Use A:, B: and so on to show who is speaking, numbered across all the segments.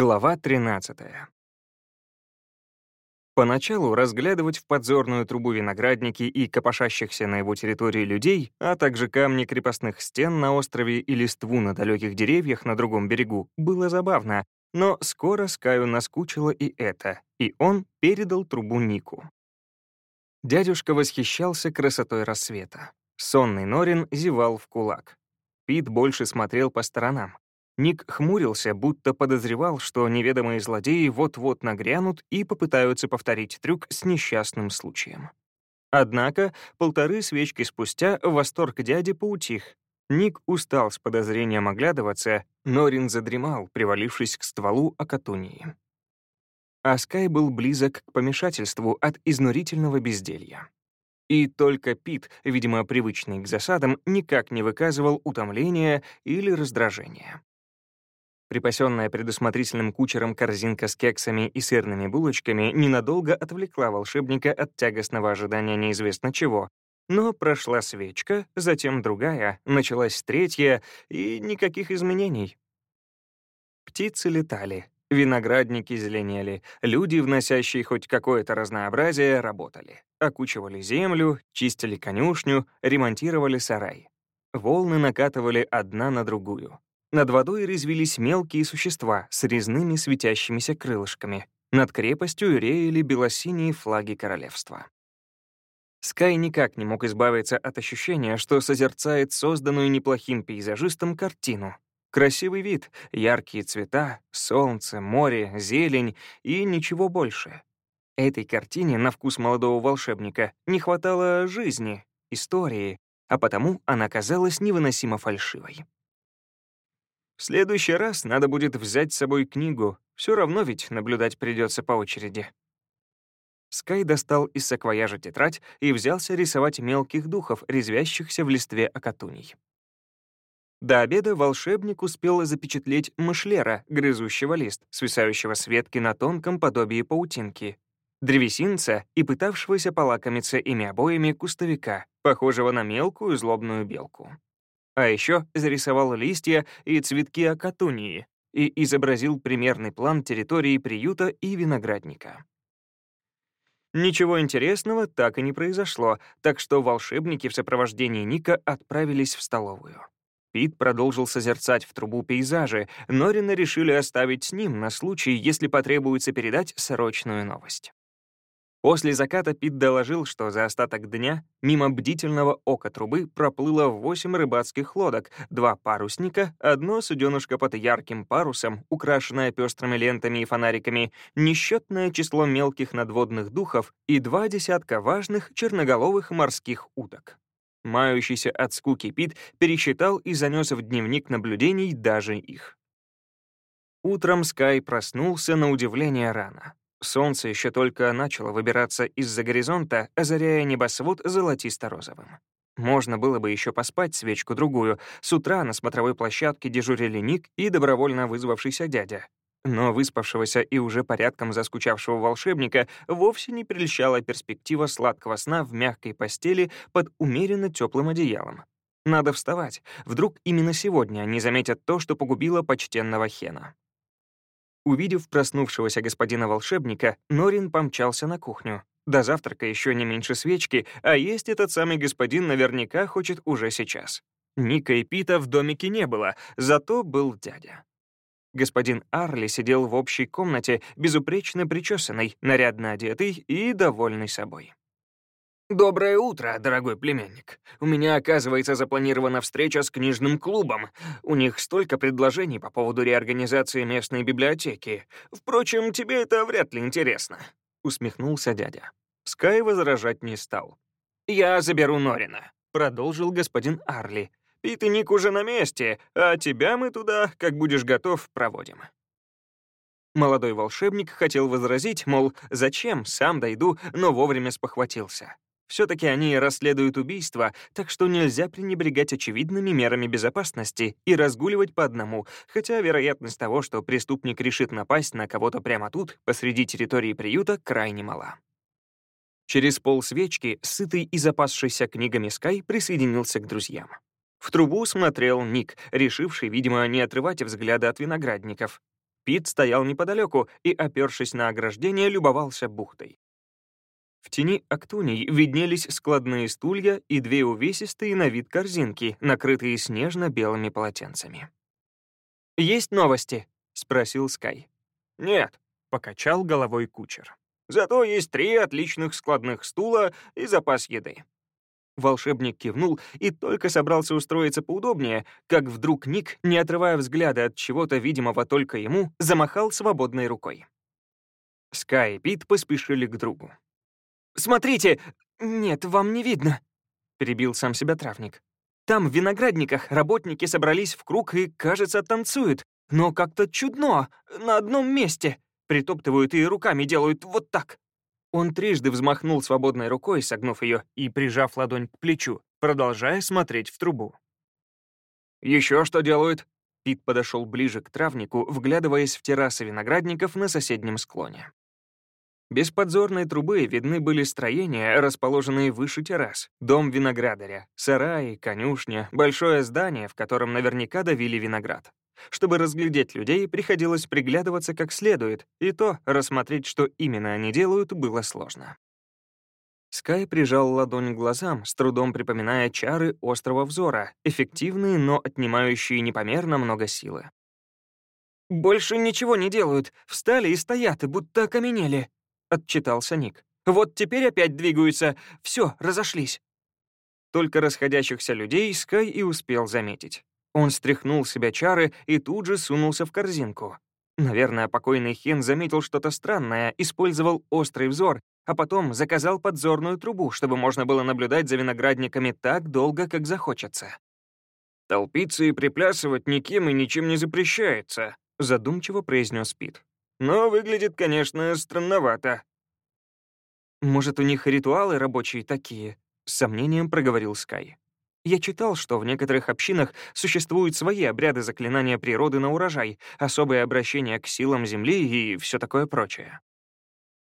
A: Глава 13. Поначалу разглядывать в подзорную трубу виноградники и копошащихся на его территории людей, а также камни крепостных стен на острове и листву на далеких деревьях на другом берегу, было забавно, но скоро Скаю наскучило и это, и он передал трубу Нику. Дядюшка восхищался красотой рассвета. Сонный Норин зевал в кулак. Пит больше смотрел по сторонам. Ник хмурился, будто подозревал, что неведомые злодеи вот-вот нагрянут и попытаются повторить трюк с несчастным случаем. Однако полторы свечки спустя восторг дяди поутих. Ник устал с подозрением оглядываться, Норин задремал, привалившись к стволу Акатунии. А Скай был близок к помешательству от изнурительного безделья. И только Пит, видимо, привычный к засадам, никак не выказывал утомления или раздражения. Припасенная предусмотрительным кучером корзинка с кексами и сырными булочками ненадолго отвлекла волшебника от тягостного ожидания неизвестно чего. Но прошла свечка, затем другая, началась третья, и никаких изменений. Птицы летали, виноградники зеленели, люди, вносящие хоть какое-то разнообразие, работали. Окучивали землю, чистили конюшню, ремонтировали сарай. Волны накатывали одна на другую. Над водой резвились мелкие существа с резными светящимися крылышками. Над крепостью реяли белосиние флаги королевства. Скай никак не мог избавиться от ощущения, что созерцает созданную неплохим пейзажистом картину. Красивый вид, яркие цвета, солнце, море, зелень и ничего больше. Этой картине на вкус молодого волшебника не хватало жизни, истории, а потому она казалась невыносимо фальшивой. В следующий раз надо будет взять с собой книгу, все равно ведь наблюдать придется по очереди. Скай достал из саквояжа тетрадь и взялся рисовать мелких духов, резвящихся в листве окатуней. До обеда волшебник успел запечатлеть мышлера, грызущего лист, свисающего с ветки на тонком подобии паутинки, древесинца и пытавшегося полакомиться ими обоими кустовика, похожего на мелкую злобную белку. А еще зарисовал листья и цветки акатунии и изобразил примерный план территории приюта и виноградника. Ничего интересного так и не произошло, так что волшебники в сопровождении Ника отправились в столовую. Пит продолжил созерцать в трубу пейзажи, но Рина решили оставить с ним на случай, если потребуется передать срочную новость. После заката Пит доложил, что за остаток дня мимо бдительного ока трубы проплыло восемь рыбацких лодок, два парусника, одно суденышко под ярким парусом, украшенное пестрыми лентами и фонариками, несчетное число мелких надводных духов и два десятка важных черноголовых морских уток. Мающийся от скуки Пит пересчитал и занес в дневник наблюдений даже их. Утром Скай проснулся на удивление рано. Солнце еще только начало выбираться из-за горизонта, озаряя небосвод золотисто-розовым. Можно было бы еще поспать свечку-другую. С утра на смотровой площадке дежурили Ник и добровольно вызвавшийся дядя. Но выспавшегося и уже порядком заскучавшего волшебника вовсе не прельщала перспектива сладкого сна в мягкой постели под умеренно теплым одеялом. Надо вставать. Вдруг именно сегодня они заметят то, что погубило почтенного Хена. Увидев проснувшегося господина волшебника, Норин помчался на кухню. До завтрака еще не меньше свечки, а есть этот самый господин наверняка хочет уже сейчас. Ника и Пита в домике не было, зато был дядя. Господин Арли сидел в общей комнате, безупречно причесанный, нарядно одетый и довольный собой.
B: «Доброе утро, дорогой племянник. У меня, оказывается, запланирована встреча с книжным клубом. У них столько предложений по поводу реорганизации местной библиотеки. Впрочем, тебе это вряд ли интересно», — усмехнулся дядя. Скай возражать не стал. «Я заберу Норина», — продолжил господин Арли. «Пит и Ник уже на месте, а тебя мы туда, как будешь готов, проводим». Молодой волшебник хотел возразить, мол, зачем, сам дойду, но вовремя спохватился. Все-таки они расследуют убийство, так что нельзя пренебрегать очевидными мерами безопасности и разгуливать по одному, хотя вероятность того, что преступник решит напасть на кого-то прямо тут, посреди территории приюта, крайне мала. Через полсвечки, сытый и запасшийся книгами Скай присоединился к друзьям. В трубу смотрел Ник, решивший, видимо, не отрывать взгляда от виноградников.
A: Пит стоял неподалеку и, опершись на ограждение, любовался бухтой. В тени актуний виднелись складные стулья и две увесистые на вид корзинки, накрытые снежно-белыми полотенцами. «Есть новости?» — спросил Скай.
B: «Нет», — покачал головой кучер. «Зато есть три отличных складных стула и запас еды».
A: Волшебник кивнул и только собрался устроиться поудобнее, как вдруг Ник, не отрывая взгляда от чего-то видимого только ему, замахал свободной рукой. Скай и Пит поспешили к другу. «Смотрите! Нет, вам не видно!» — перебил сам себя травник. «Там, в виноградниках, работники собрались в круг и, кажется, танцуют. Но как-то чудно, на одном месте. Притоптывают и руками делают вот так». Он трижды взмахнул свободной рукой, согнув ее и прижав ладонь к плечу, продолжая смотреть в трубу.
B: «Еще что делают?»
A: Пит подошел ближе к травнику, вглядываясь в террасы виноградников на соседнем склоне. Без подзорной трубы видны были строения, расположенные выше террас. Дом виноградаря, сараи, конюшня, большое здание, в котором наверняка давили виноград. Чтобы разглядеть людей, приходилось приглядываться как следует, и то рассмотреть, что именно они делают, было сложно. Скай прижал ладонь к глазам, с трудом припоминая чары острого взора, эффективные, но отнимающие непомерно много силы. «Больше ничего не делают, встали и стоят, будто окаменели», — отчитался Ник. «Вот теперь опять двигаются. Все, разошлись». Только расходящихся людей Скай и успел заметить. Он стряхнул с себя чары и тут же сунулся в корзинку. Наверное, покойный Хен заметил что-то странное, использовал острый взор, а потом заказал подзорную трубу, чтобы можно было наблюдать за виноградниками так долго, как захочется.
B: «Толпиться и приплясывать никем и ничем не запрещается», — задумчиво произнес Пит. Но выглядит, конечно, странновато.
A: «Может, у них ритуалы рабочие такие?» — с сомнением проговорил Скай. «Я читал, что в некоторых общинах существуют свои обряды заклинания природы на урожай, особое обращение к силам Земли и все такое прочее».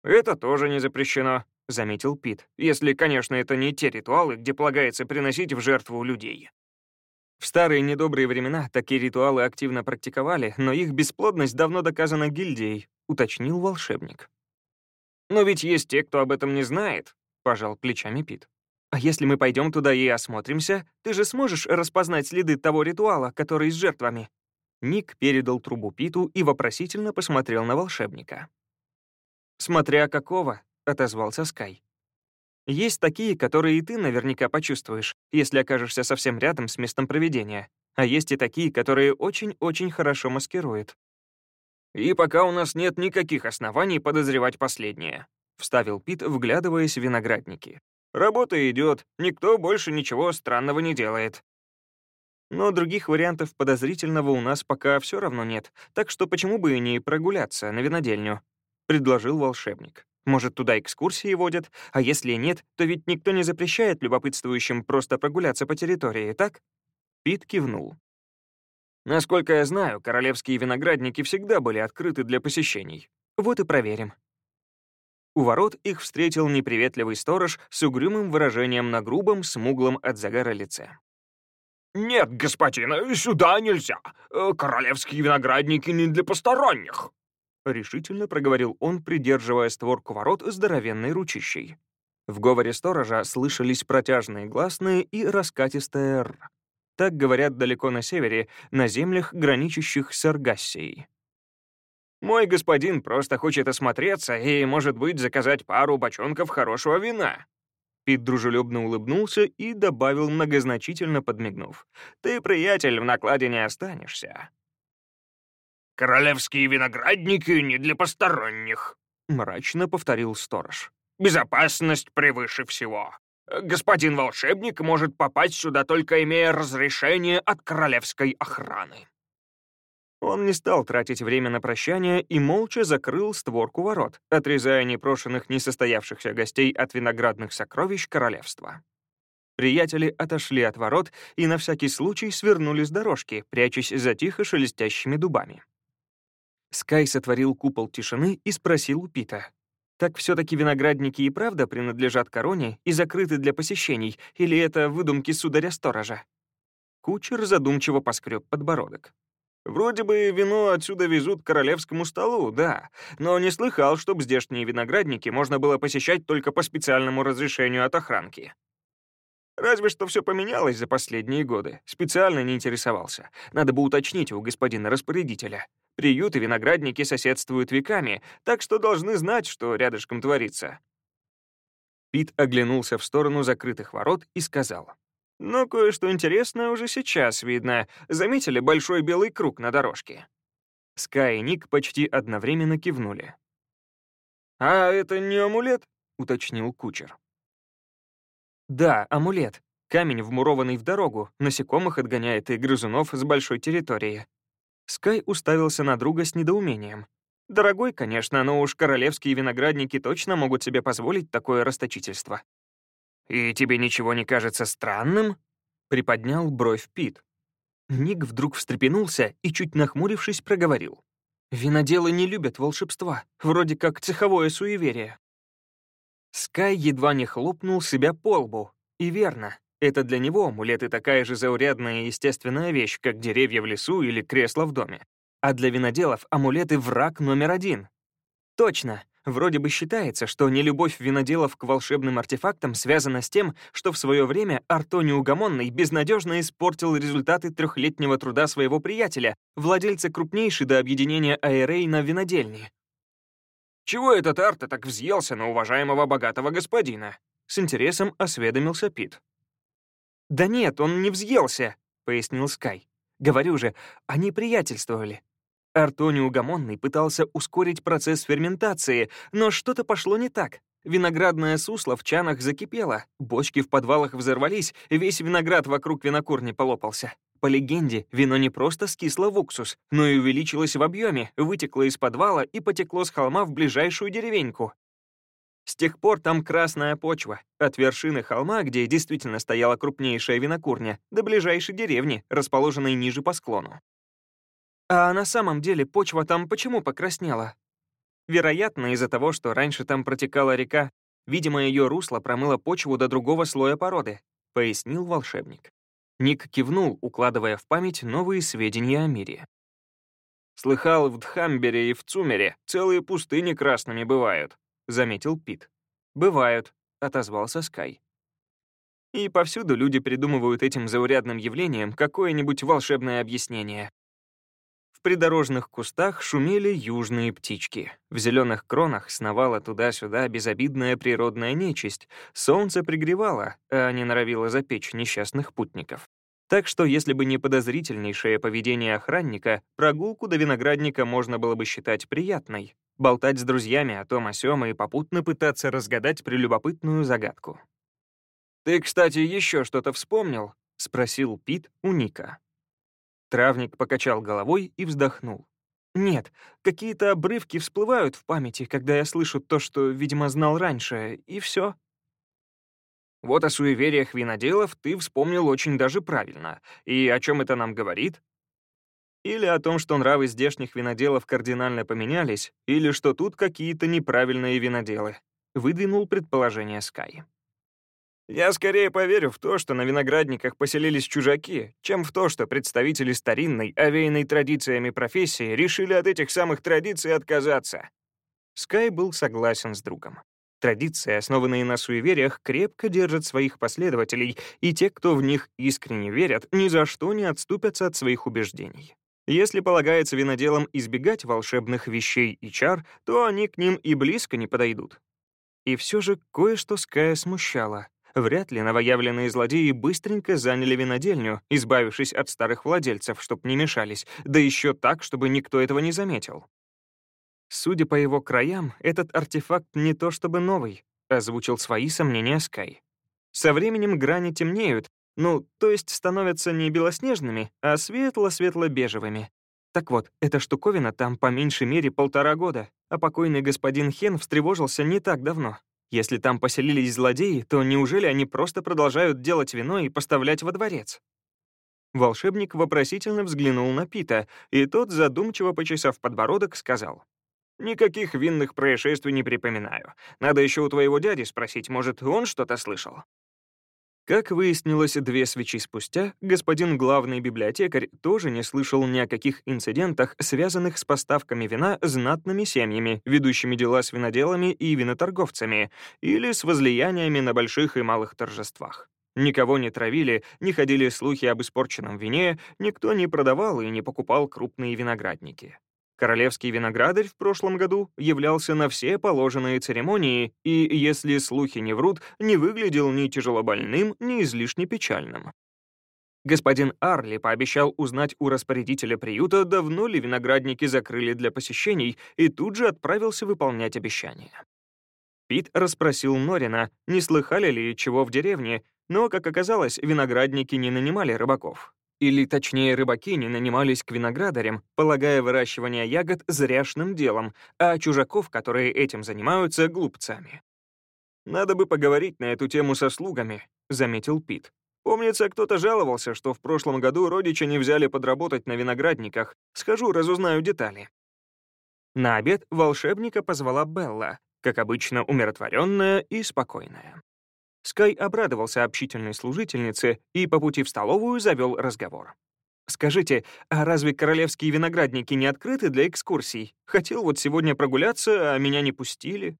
B: «Это тоже не запрещено», — заметил Пит, «если, конечно, это не те ритуалы, где полагается приносить в жертву людей».
A: В старые недобрые времена такие ритуалы активно практиковали, но их бесплодность давно доказана гильдией, уточнил волшебник.
B: «Но ведь есть те, кто об этом не знает», — пожал плечами Пит.
A: «А если мы пойдем туда и осмотримся, ты же сможешь распознать следы того ритуала, который с жертвами?» Ник передал трубу Питу и вопросительно посмотрел на волшебника. «Смотря какого», — отозвался Скай. Есть такие, которые и ты наверняка почувствуешь, если окажешься совсем рядом с местом проведения. А есть и такие, которые очень-очень хорошо маскируют.
B: «И пока у нас нет никаких оснований подозревать последнее», — вставил Пит, вглядываясь в виноградники. «Работа идет, никто больше ничего странного не делает».
A: Но других вариантов подозрительного у нас пока все равно нет, так что почему бы и не прогуляться на винодельню?» — предложил волшебник. Может, туда экскурсии водят, а если нет, то ведь никто не запрещает любопытствующим просто прогуляться по территории, так?» Пит кивнул.
B: «Насколько я знаю, королевские виноградники всегда были открыты для посещений.
A: Вот и проверим». У ворот их встретил неприветливый сторож с угрюмым выражением на грубом, смуглом от загара лице.
C: «Нет, господин, сюда нельзя. Королевские виноградники не для посторонних».
A: — решительно проговорил он, придерживая створку ворот здоровенной ручищей. В говоре сторожа слышались протяжные гласные и раскатистое «р». Так говорят далеко на севере, на землях, граничащих с Аргассией.
B: «Мой господин просто хочет осмотреться и, может быть, заказать пару бочонков хорошего вина».
A: Пит дружелюбно улыбнулся и добавил, многозначительно подмигнув. «Ты, приятель, в накладе не останешься».
C: «Королевские виноградники не для посторонних», — мрачно повторил сторож. «Безопасность превыше всего. Господин волшебник может попасть сюда, только имея разрешение от королевской охраны».
A: Он не стал тратить время на прощание и молча закрыл створку ворот, отрезая непрошенных несостоявшихся гостей от виноградных сокровищ королевства. Приятели отошли от ворот и на всякий случай свернули с дорожки, прячась за тихо шелестящими дубами. Скай сотворил купол тишины и спросил у Пита. «Так все-таки виноградники и правда принадлежат короне и закрыты для посещений, или это выдумки сударя-сторожа?» Кучер задумчиво поскреб подбородок.
C: Вроде бы вино отсюда везут к королевскому столу, да, но не слыхал, чтоб здешние виноградники можно было посещать только по специальному разрешению от охранки. Разве что все поменялось за последние годы. Специально не интересовался. Надо бы уточнить у господина распорядителя. Приюты виноградники соседствуют веками, так что должны знать, что рядышком творится. Пит оглянулся в сторону закрытых ворот и сказал. «Но кое-что интересное уже сейчас видно. Заметили большой белый круг на дорожке?» Скай и Ник почти одновременно кивнули. «А это не амулет?» — уточнил кучер. «Да, амулет. Камень, вмурованный в дорогу, насекомых отгоняет и грызунов с большой территории». Скай уставился на друга с недоумением. Дорогой, конечно, но уж королевские виноградники точно могут себе позволить такое расточительство. «И тебе ничего не кажется странным?» — приподнял бровь Пит. Ник вдруг встрепенулся и, чуть нахмурившись, проговорил. «Виноделы не любят волшебства, вроде как цеховое суеверие». Скай едва не хлопнул себя по лбу. И верно, это для него амулеты такая же заурядная и естественная вещь, как деревья в лесу или кресло в доме. А для виноделов амулеты — враг номер один. Точно. Вроде бы считается, что нелюбовь виноделов к волшебным артефактам связана с тем, что в свое время Арто Неугомонный безнадежно испортил результаты трехлетнего труда своего приятеля, владельца крупнейшей до объединения Аэрей на винодельне. «Чего этот Арто так взъелся на уважаемого богатого господина?» С интересом осведомился Пит. «Да нет, он не взъелся», — пояснил Скай. «Говорю же, они приятельствовали. Арто неугомонный пытался ускорить процесс ферментации, но что-то пошло не так. Виноградное сусло в чанах закипело, бочки в подвалах взорвались, весь виноград вокруг винокурни полопался. По легенде, вино не просто скисло в уксус, но и увеличилось в объеме, вытекло из подвала и потекло с холма в ближайшую деревеньку. С тех пор там красная почва, от вершины холма, где действительно стояла крупнейшая винокурня, до ближайшей деревни, расположенной ниже по склону. А на самом деле почва там почему покраснела? Вероятно, из-за того, что раньше там протекала река, видимо, ее русло промыло почву до другого слоя породы, пояснил волшебник. Ник кивнул, укладывая в память новые сведения о мире. «Слыхал, в Дхамбере и в Цумере целые пустыни красными бывают», — заметил Пит. «Бывают», — отозвался Скай. И повсюду люди придумывают этим заурядным явлением какое-нибудь волшебное объяснение. В придорожных кустах шумели южные птички. В зеленых кронах сновала туда-сюда безобидная природная нечисть. Солнце пригревало, а не норовило запечь несчастных путников. Так что, если бы не подозрительнейшее поведение охранника, прогулку до виноградника можно было бы считать приятной. Болтать с друзьями о том о сём и попутно пытаться разгадать прелюбопытную загадку. «Ты, кстати, еще что-то вспомнил?» — спросил Пит у Ника. Травник покачал головой и вздохнул. «Нет, какие-то обрывки всплывают в памяти, когда я слышу то, что, видимо, знал раньше, и все. Вот о суевериях виноделов ты вспомнил очень даже правильно. И о чем это нам говорит? Или о том, что нравы здешних виноделов кардинально поменялись, или что тут какие-то неправильные виноделы. Выдвинул предположение Скай. Я скорее поверю в то, что на виноградниках поселились чужаки, чем в то, что представители старинной, овеянной традициями профессии решили от этих самых традиций отказаться. Скай был согласен с другом. Традиции, основанные на суевериях, крепко держат своих последователей, и те, кто в них искренне верят, ни за что не отступятся от своих убеждений. Если полагается виноделам избегать волшебных вещей и чар, то они к ним и близко не подойдут. И все же кое-что Ская смущало. Вряд ли новоявленные злодеи быстренько заняли винодельню, избавившись от старых владельцев, чтоб не мешались, да еще так, чтобы никто этого не заметил. Судя по его краям, этот артефакт не то чтобы новый, озвучил свои сомнения Скай. Со временем грани темнеют, ну, то есть становятся не белоснежными, а светло-светло-бежевыми. Так вот, эта штуковина там по меньшей мере полтора года, а покойный господин Хен встревожился не так давно. Если там поселились злодеи, то неужели они просто продолжают делать вино и поставлять во дворец? Волшебник вопросительно взглянул на Пита, и тот, задумчиво почесав подбородок, сказал. «Никаких винных происшествий не припоминаю. Надо еще у твоего дяди спросить, может, он что-то слышал?»
A: Как выяснилось две свечи спустя, господин главный библиотекарь тоже не слышал ни о каких инцидентах, связанных с поставками вина знатными семьями, ведущими дела с виноделами и виноторговцами, или с возлияниями на больших и малых торжествах. Никого не травили, не ходили слухи об испорченном вине, никто не продавал и не покупал крупные виноградники. Королевский виноградарь в прошлом году являлся на все положенные церемонии и, если слухи не врут, не выглядел ни тяжелобольным, ни излишне печальным. Господин Арли пообещал узнать у распорядителя приюта, давно ли виноградники закрыли для посещений, и тут же отправился выполнять обещание. Пит расспросил Норина, не слыхали ли чего в деревне, но, как оказалось, виноградники не нанимали рыбаков. Или, точнее, рыбаки не нанимались к виноградарям, полагая выращивание ягод зряшным делом, а чужаков, которые этим занимаются, — глупцами. «Надо бы поговорить на эту тему со слугами», — заметил Пит. «Помнится, кто-то жаловался, что в прошлом году родича не взяли подработать на виноградниках. Схожу, разузнаю детали». На обед волшебника позвала Белла, как обычно умиротворенная и спокойная. Скай обрадовался общительной служительнице и по пути в столовую завел разговор. «Скажите, а разве королевские виноградники не открыты для экскурсий? Хотел вот сегодня прогуляться, а меня не пустили».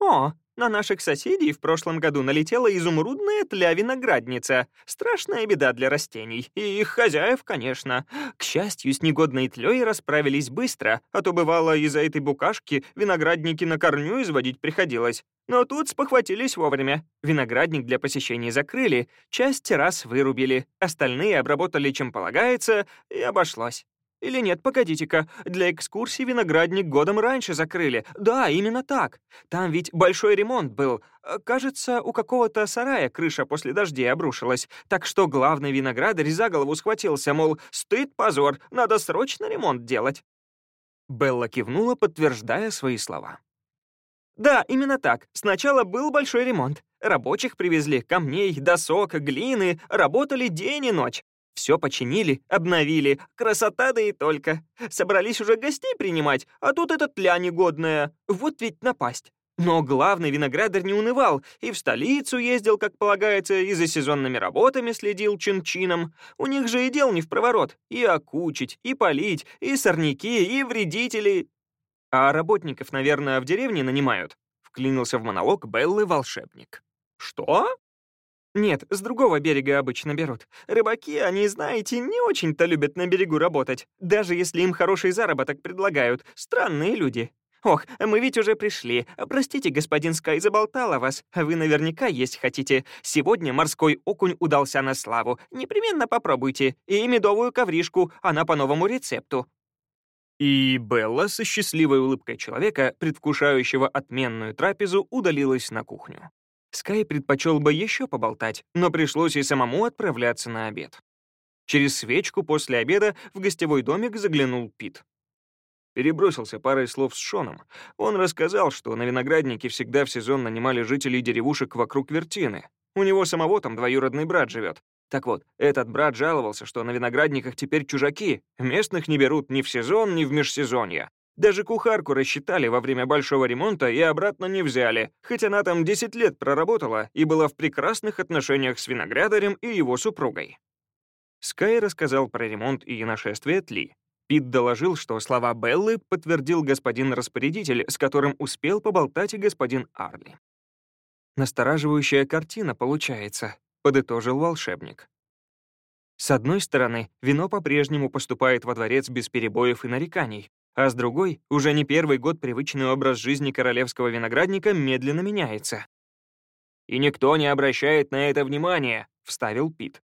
A: «О, на наших соседей в прошлом году налетела изумрудная тля-виноградница. Страшная беда для растений. И их хозяев, конечно. К счастью, с негодной тлей расправились быстро, а то бывало из-за этой букашки виноградники на корню изводить приходилось. Но тут спохватились вовремя. Виноградник для посещений закрыли, часть раз вырубили, остальные обработали чем полагается, и обошлось. Или нет, погодите-ка, для экскурсии виноградник годом раньше закрыли. Да, именно так. Там ведь большой ремонт был. Кажется, у какого-то сарая крыша после дождей обрушилась. Так что главный виноградарь за голову схватился, мол, стыд, позор, надо срочно ремонт делать. Белла кивнула, подтверждая свои слова. Да, именно так. Сначала был большой ремонт. Рабочих привезли, камней, досок, глины, работали день и ночь. Все починили, обновили, красота да и только. Собрались уже гостей принимать, а тут эта тля негодная. Вот ведь напасть. Но главный виноградарь не унывал, и в столицу ездил, как полагается, и за сезонными работами следил чин-чином. У них же и дел не в проворот. И окучить, и полить, и сорняки, и вредители. А работников, наверное, в деревне нанимают. Вклинился в монолог Беллы волшебник. «Что?» Нет, с другого берега обычно берут. Рыбаки, они, знаете, не очень-то любят на берегу работать, даже если им хороший заработок предлагают. Странные люди. Ох, мы ведь уже пришли. Простите, господин Скай, заболтала вас. Вы наверняка есть хотите. Сегодня морской окунь удался на славу. Непременно попробуйте. И медовую ковришку, она по новому рецепту. И Белла со счастливой улыбкой человека, предвкушающего отменную трапезу, удалилась на кухню. Скай предпочел бы еще поболтать, но пришлось и самому отправляться на обед. Через свечку после обеда в гостевой домик заглянул Пит. Перебросился парой слов с Шоном. Он рассказал, что на винограднике всегда в сезон нанимали жителей деревушек вокруг Вертины. У него самого там двоюродный брат живет. Так вот, этот брат жаловался, что на виноградниках теперь чужаки. Местных не берут ни в сезон, ни в межсезонье. Даже кухарку рассчитали во время большого ремонта и обратно не взяли, хоть она там 10 лет проработала и была в прекрасных отношениях с виноградарем и его супругой. Скай рассказал про ремонт и нашествие Тли. Пит доложил, что слова Беллы подтвердил господин распорядитель, с которым успел поболтать и господин Арли. «Настораживающая картина получается», — подытожил волшебник. С одной стороны, вино по-прежнему поступает во дворец без перебоев и нареканий, а с другой, уже не первый год привычный образ жизни королевского виноградника медленно меняется. «И никто не обращает на это внимания», — вставил Пит.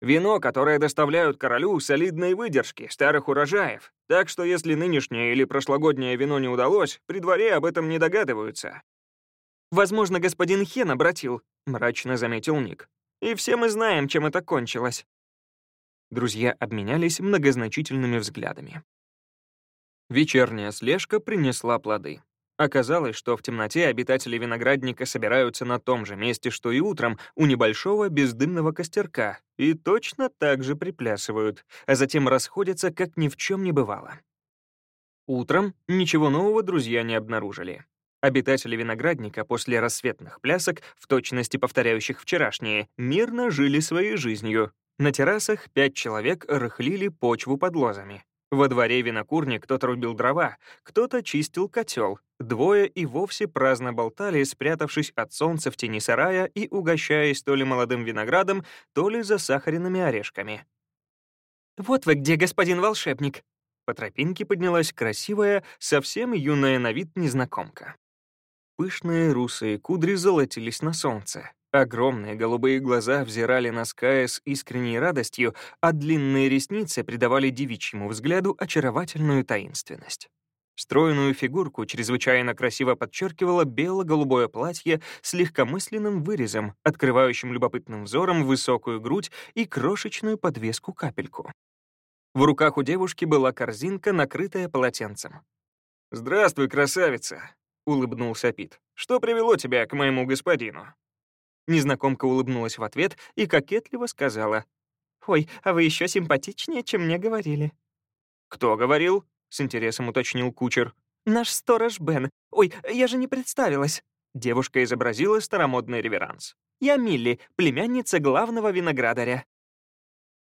A: «Вино, которое доставляют королю, солидной выдержки, старых урожаев, так что если нынешнее или прошлогоднее вино не удалось, при дворе об этом не догадываются». «Возможно, господин Хен обратил», — мрачно заметил Ник. «И все мы знаем, чем это кончилось». Друзья обменялись многозначительными взглядами. Вечерняя слежка принесла плоды. Оказалось, что в темноте обитатели виноградника собираются на том же месте, что и утром, у небольшого бездымного костерка, и точно так же приплясывают, а затем расходятся, как ни в чем не бывало. Утром ничего нового друзья не обнаружили. Обитатели виноградника после рассветных плясок, в точности повторяющих вчерашние, мирно жили своей жизнью. На террасах пять человек рыхлили почву под лозами. Во дворе винокурни кто-то рубил дрова, кто-то чистил котел. Двое и вовсе праздно болтали, спрятавшись от солнца в тени сарая и угощаясь то ли молодым виноградом, то ли засахаренными орешками.
D: «Вот вы где, господин волшебник!»
A: По тропинке поднялась красивая, совсем юная на вид незнакомка. Пышные русые кудри золотились на солнце. Огромные голубые глаза взирали на Ская с искренней радостью, а длинные ресницы придавали девичьему взгляду очаровательную таинственность. Стройную фигурку чрезвычайно красиво подчеркивало бело-голубое платье с легкомысленным вырезом, открывающим любопытным взором высокую грудь и крошечную подвеску-капельку. В руках у девушки была корзинка, накрытая полотенцем.
C: «Здравствуй, красавица!» — улыбнулся Пит. «Что привело тебя к моему господину?»
A: Незнакомка улыбнулась в ответ и кокетливо сказала.
D: «Ой, а вы еще симпатичнее, чем мне говорили».
C: «Кто говорил?» — с интересом уточнил кучер.
D: «Наш сторож Бен. Ой, я же не представилась».
A: Девушка изобразила старомодный реверанс.
D: «Я Милли, племянница главного виноградаря».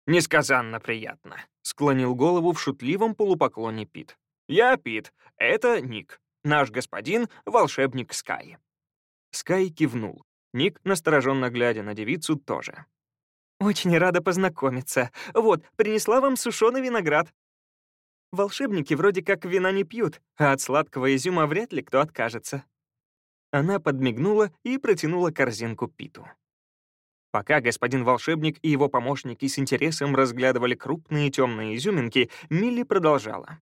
C: «Несказанно приятно», — склонил голову в шутливом полупоклоне Пит. «Я Пит, это Ник наш господин — волшебник Скай».
A: Скай кивнул. Ник, настороженно глядя на девицу, тоже.
D: «Очень рада познакомиться. Вот, принесла вам сушеный виноград. Волшебники вроде как вина не пьют, а от сладкого изюма вряд ли кто откажется».
A: Она подмигнула и протянула корзинку Питу. Пока господин волшебник и его помощники с интересом разглядывали крупные темные изюминки, Милли продолжала.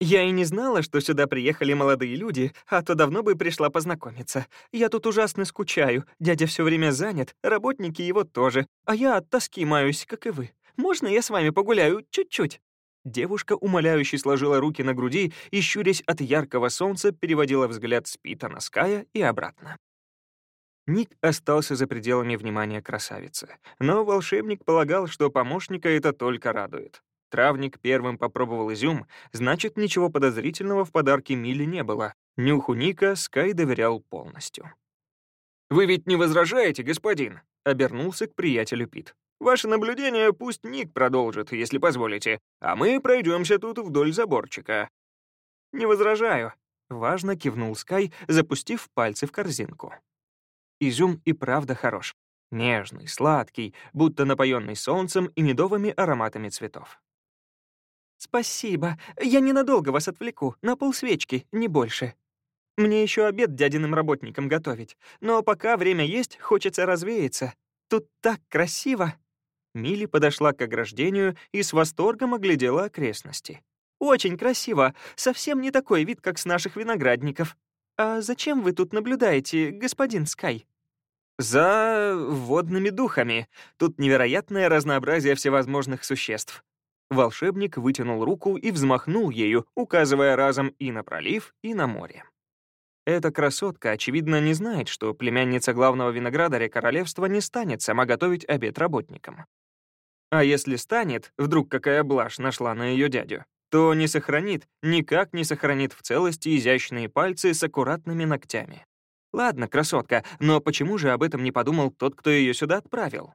D: Я и не знала, что сюда приехали молодые люди, а то давно бы пришла познакомиться. Я тут ужасно скучаю, дядя все время занят, работники его тоже, а я от тоски маюсь, как и вы. Можно я с вами погуляю чуть-чуть?»
A: Девушка умоляюще сложила руки на груди и, щурясь от яркого солнца, переводила взгляд с Пита на Ская и обратно. Ник остался за пределами внимания красавицы, но волшебник полагал, что помощника это только радует. Травник первым попробовал изюм, значит, ничего подозрительного в подарке Милли не было. Нюху Ника Скай доверял полностью.
C: «Вы ведь не возражаете, господин?» — обернулся к приятелю Пит. «Ваше наблюдение пусть Ник продолжит, если позволите, а мы пройдемся тут вдоль заборчика».
D: «Не возражаю», —
A: важно кивнул Скай, запустив пальцы в корзинку. Изюм и правда хорош. Нежный, сладкий, будто напоенный солнцем и медовыми ароматами цветов.
D: «Спасибо. Я ненадолго вас отвлеку, на полсвечки, не больше. Мне еще обед дядиным работникам готовить, но пока время есть, хочется развеяться. Тут так красиво!»
A: Милли подошла к ограждению и с восторгом оглядела окрестности.
D: «Очень красиво. Совсем не такой вид, как с наших виноградников. А зачем вы тут наблюдаете, господин Скай?»
A: «За водными духами. Тут невероятное разнообразие всевозможных существ. Волшебник вытянул руку и взмахнул ею, указывая разом и на пролив, и на море. Эта красотка, очевидно, не знает, что племянница главного виноградаря королевства не станет сама готовить обед работникам. А если станет, вдруг какая блажь нашла на ее дядю, то не сохранит, никак не сохранит в целости изящные пальцы с аккуратными ногтями. Ладно, красотка, но почему же об этом не подумал тот, кто ее сюда отправил?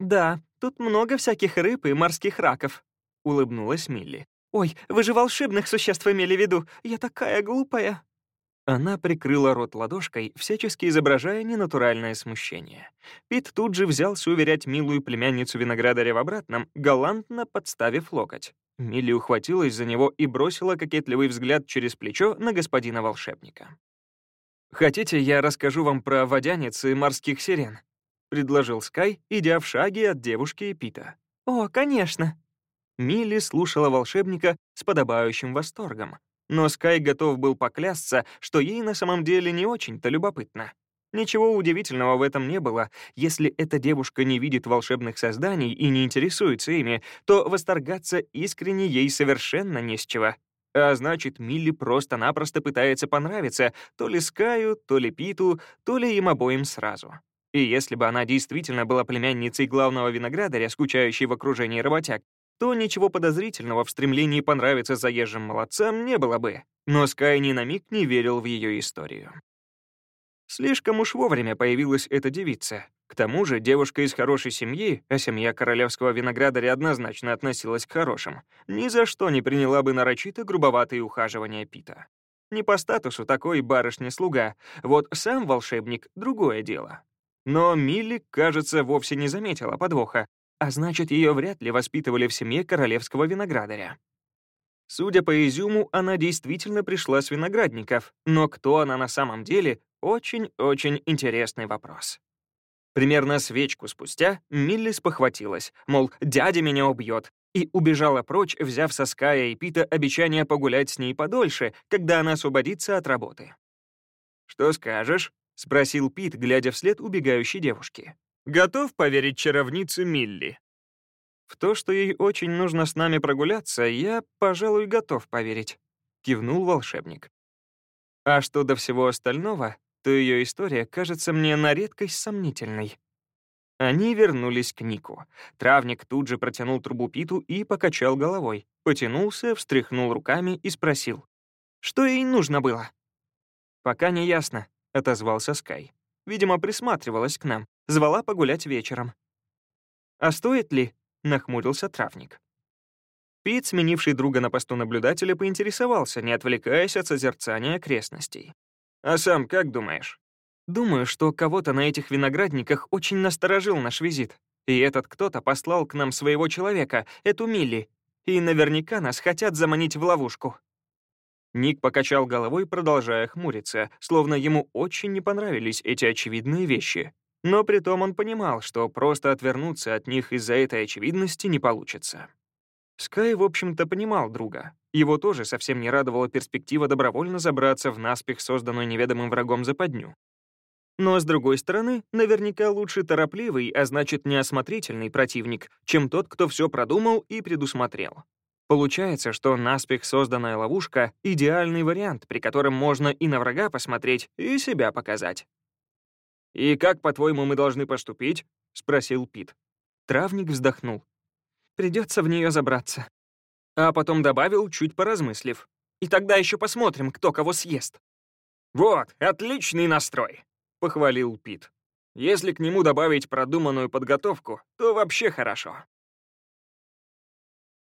D: «Да, тут много всяких рыб и морских раков», — улыбнулась Милли. «Ой, вы же волшебных существ имели в виду. Я такая глупая».
A: Она прикрыла рот ладошкой, всячески изображая ненатуральное смущение. Пит тут же взялся уверять милую племянницу виноградаря в обратном, галантно подставив локоть. Милли ухватилась за него и бросила кокетливый взгляд через плечо на господина волшебника. «Хотите, я расскажу вам про водянец и морских сирен?» Предложил Скай, идя в шаге от девушки и Пита.
D: «О, конечно!»
A: Милли слушала волшебника с подобающим восторгом, но Скай готов был поклясться, что ей на самом деле не очень-то любопытно. Ничего удивительного в этом не было. Если эта девушка не видит волшебных созданий и не интересуется ими, то восторгаться искренне ей совершенно не с чего. А значит, Милли просто-напросто пытается понравиться то ли Скаю, то ли Питу, то ли им обоим сразу. И если бы она действительно была племянницей главного виноградаря, скучающей в окружении работяг, то ничего подозрительного в стремлении понравиться заезжим молодцам не было бы. но Скай ни на миг не верил в ее историю. Слишком уж вовремя появилась эта девица. К тому же девушка из хорошей семьи, а семья королевского виноградаря однозначно относилась к хорошим, ни за что не приняла бы нарочито грубоватые ухаживания Пита. Не по статусу такой барышня-слуга, вот сам волшебник — другое дело. Но Милли, кажется, вовсе не заметила подвоха, а значит, ее вряд ли воспитывали в семье королевского виноградаря. Судя по изюму, она действительно пришла с виноградников, но кто она на самом деле — очень-очень интересный вопрос. Примерно свечку спустя Милли спохватилась, мол, дядя меня убьет, и убежала прочь, взяв со Ская и Пита обещание погулять с ней подольше, когда она освободится от работы. «Что скажешь?» — спросил Пит, глядя вслед убегающей девушки. «Готов поверить чаровнице Милли?» «В то, что ей очень нужно с нами прогуляться, я, пожалуй, готов поверить», — кивнул волшебник. «А что до всего остального, то ее история кажется мне на редкость сомнительной». Они вернулись к Нику. Травник тут же протянул трубу Питу и покачал головой, потянулся, встряхнул руками и спросил. «Что ей нужно было?» «Пока не ясно», — отозвался Скай. «Видимо, присматривалась к нам, звала погулять вечером». «А стоит ли?» — нахмурился травник. Пит, сменивший друга на посту наблюдателя, поинтересовался, не отвлекаясь от созерцания окрестностей. «А сам как думаешь?» Думаю, что кого-то на этих виноградниках очень насторожил наш визит. И этот кто-то послал к нам своего человека, эту Милли. И наверняка нас хотят заманить в ловушку». Ник покачал головой, продолжая хмуриться, словно ему очень не понравились эти очевидные вещи. Но при том он понимал, что просто отвернуться от них из-за этой очевидности не получится. Скай, в общем-то, понимал друга. Его тоже совсем не радовала перспектива добровольно забраться в наспех созданную неведомым врагом западню. Но, с другой стороны, наверняка лучше торопливый, а значит неосмотрительный противник, чем тот, кто все продумал и предусмотрел. Получается, что наспех созданная ловушка — идеальный вариант, при котором можно и на врага посмотреть, и себя показать. «И как, по-твоему, мы должны поступить?» — спросил Пит. Травник вздохнул. «Придется в нее забраться». А потом добавил, чуть поразмыслив. «И тогда еще посмотрим, кто кого съест».
C: «Вот, отличный настрой!» похвалил Пит. «Если к нему добавить продуманную подготовку, то вообще хорошо».